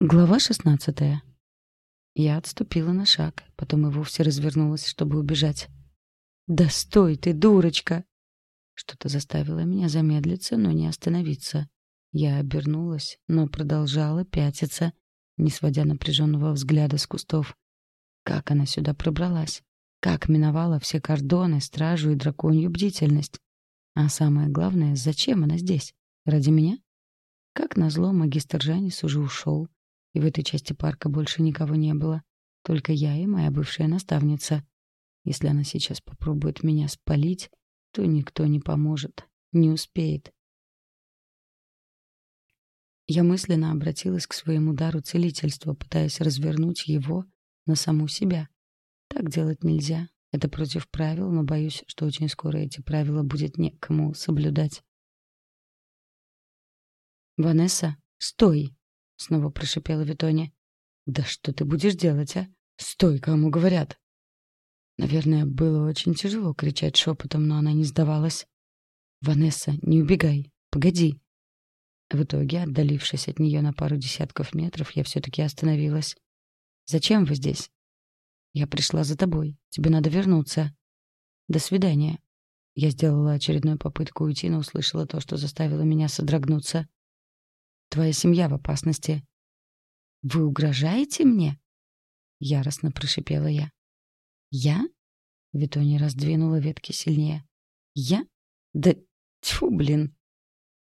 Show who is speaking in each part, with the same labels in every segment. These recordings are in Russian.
Speaker 1: Глава шестнадцатая. Я отступила на шаг, потом и вовсе развернулась, чтобы убежать. «Да стой ты, дурочка!» Что-то заставило меня замедлиться, но не остановиться. Я обернулась, но продолжала пятиться, не сводя напряженного взгляда с кустов. Как она сюда пробралась? Как миновала все кордоны, стражу и драконью бдительность? А самое главное, зачем она здесь? Ради меня? Как назло, магистр Жанис уже ушел, и в этой части парка больше никого не было. Только я и моя бывшая наставница. Если она сейчас попробует меня спалить, то никто не поможет, не успеет. Я мысленно обратилась к своему дару целительства, пытаясь развернуть его на саму себя. Так делать нельзя. Это против правил, но боюсь, что очень скоро эти правила будет некому соблюдать. «Ванесса, стой!» — снова прошипела Витоня. «Да что ты будешь делать, а? Стой, кому говорят!» Наверное, было очень тяжело кричать шепотом, но она не сдавалась. «Ванесса, не убегай! Погоди!» В итоге, отдалившись от нее на пару десятков метров, я все-таки остановилась. «Зачем вы здесь?» «Я пришла за тобой. Тебе надо вернуться». «До свидания». Я сделала очередную попытку уйти, но услышала то, что заставило меня содрогнуться. Твоя семья в опасности. Вы угрожаете мне? Яростно прошипела я. Я? Витони раздвинула ветки сильнее. Я? Да тьфу, блин.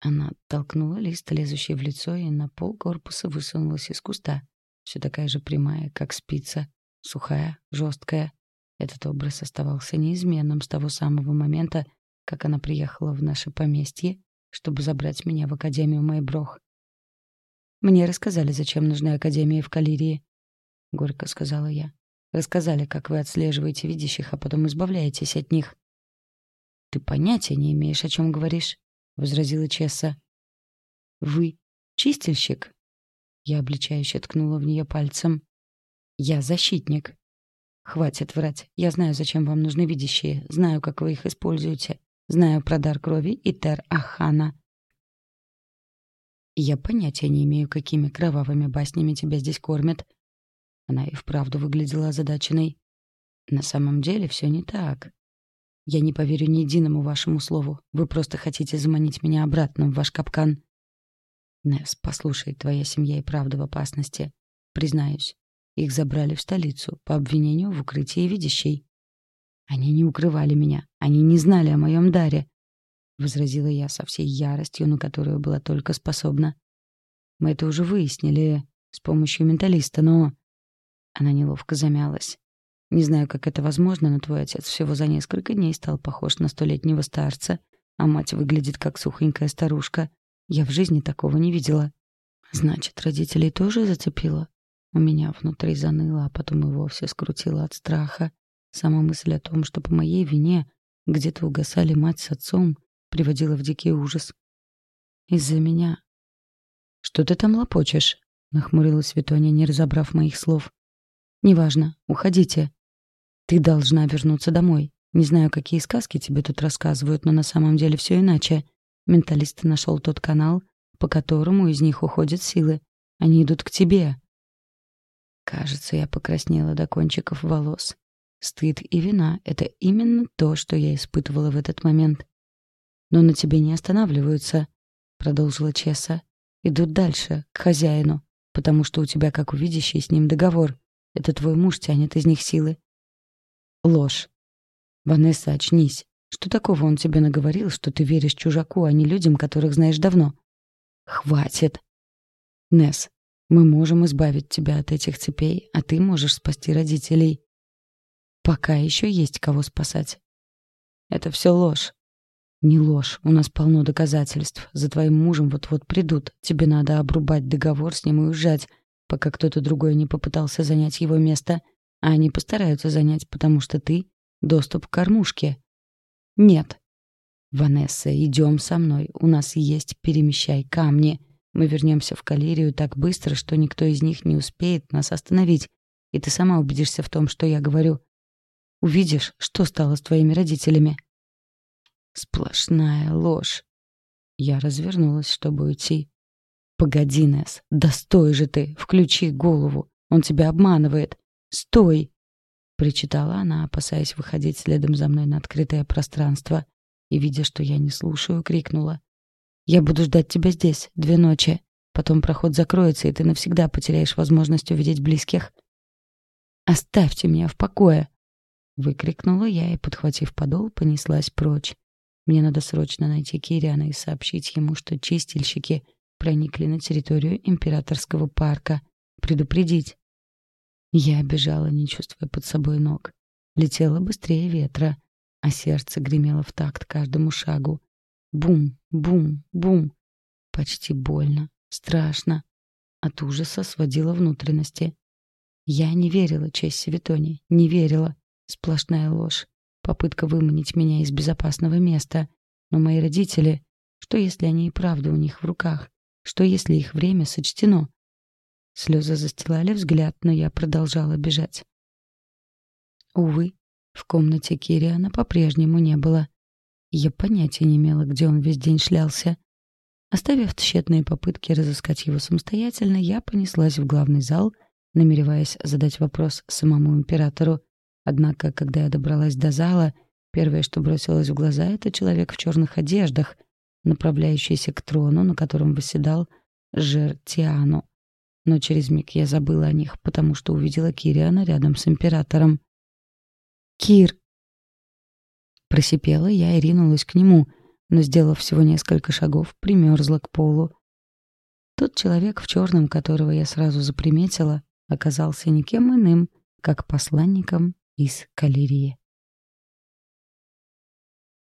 Speaker 1: Она толкнула лист, лезущий в лицо, и на пол корпуса высунулась из куста. Все такая же прямая, как спица. Сухая, жесткая. Этот образ оставался неизменным с того самого момента, как она приехала в наше поместье, чтобы забрать меня в Академию Майброх. Мне рассказали, зачем нужны академии в Калирии. Горько сказала я. Рассказали, как вы отслеживаете видящих, а потом избавляетесь от них. Ты понятия не имеешь, о чем говоришь, возразила Чесса. Вы чистильщик? Я обличающе ткнула в нее пальцем. Я защитник. Хватит врать. Я знаю, зачем вам нужны видящие. Знаю, как вы их используете. Знаю про дар крови и Тер-Ахана я понятия не имею, какими кровавыми баснями тебя здесь кормят. Она и вправду выглядела озадаченной. На самом деле все не так. Я не поверю ни единому вашему слову. Вы просто хотите заманить меня обратно в ваш капкан. Несс, послушай, твоя семья и правда в опасности. Признаюсь, их забрали в столицу по обвинению в укрытии видящей. Они не укрывали меня, они не знали о моем даре возразила я со всей яростью, на которую была только способна. Мы это уже выяснили с помощью менталиста, но она неловко замялась. Не знаю, как это возможно, но твой отец всего за несколько дней стал похож на столетнего старца, а мать выглядит как сухонькая старушка. Я в жизни такого не видела. Значит, родителей тоже зацепило? У меня внутри заныло, а потом и вовсе скрутило от страха. Сама мысль о том, что по моей вине где-то угасали мать с отцом, приводила в дикий ужас. Из-за меня. Что ты там лопочешь? нахмурилась Витоня, не разобрав моих слов. Неважно, уходите. Ты должна вернуться домой. Не знаю, какие сказки тебе тут рассказывают, но на самом деле все иначе. Менталист нашел тот канал, по которому из них уходят силы. Они идут к тебе. Кажется, я покраснела до кончиков волос. Стыд и вина — это именно то, что я испытывала в этот момент. «Но на тебе не останавливаются», — продолжила Чесса. «Идут дальше, к хозяину, потому что у тебя, как у видящей, с ним договор. Это твой муж тянет из них силы». «Ложь. Ванесса, очнись. Что такого он тебе наговорил, что ты веришь чужаку, а не людям, которых знаешь давно?» «Хватит!» «Несс, мы можем избавить тебя от этих цепей, а ты можешь спасти родителей. Пока еще есть кого спасать». «Это все ложь. «Не ложь, у нас полно доказательств. За твоим мужем вот-вот придут. Тебе надо обрубать договор с ним и уезжать, пока кто-то другой не попытался занять его место, а они постараются занять, потому что ты — доступ к кормушке». «Нет». «Ванесса, идем со мной. У нас есть перемещай камни. Мы вернемся в Калерию так быстро, что никто из них не успеет нас остановить. И ты сама убедишься в том, что я говорю. Увидишь, что стало с твоими родителями». Сплошная ложь. Я развернулась, чтобы уйти. «Погоди, Несс, да стой же ты, включи голову, он тебя обманывает. Стой!» Причитала она, опасаясь выходить следом за мной на открытое пространство. И, видя, что я не слушаю, крикнула. «Я буду ждать тебя здесь, две ночи. Потом проход закроется, и ты навсегда потеряешь возможность увидеть близких». «Оставьте меня в покое!» Выкрикнула я и, подхватив подол, понеслась прочь. Мне надо срочно найти Кириана и сообщить ему, что чистильщики проникли на территорию императорского парка. Предупредить. Я бежала, не чувствуя под собой ног. Летела быстрее ветра, а сердце гремело в такт каждому шагу. Бум, бум, бум. Почти больно, страшно. От ужаса сводила внутренности. Я не верила Чесси Витоне, не верила. Сплошная ложь. Попытка выманить меня из безопасного места. Но мои родители... Что, если они и правда у них в руках? Что, если их время сочтено? Слезы застилали взгляд, но я продолжала бежать. Увы, в комнате Кириана по-прежнему не было. Я понятия не имела, где он весь день шлялся. Оставив тщетные попытки разыскать его самостоятельно, я понеслась в главный зал, намереваясь задать вопрос самому императору. Однако, когда я добралась до зала, первое, что бросилось в глаза, это человек в черных одеждах, направляющийся к трону, на котором восседал Жертиану но через миг я забыла о них, потому что увидела Кириана рядом с императором. «Кир!» Просипела я и ринулась к нему, но, сделав всего несколько шагов, примерзла к полу. Тот человек в черном, которого я сразу заприметила, оказался никем иным, как посланником из Калерии.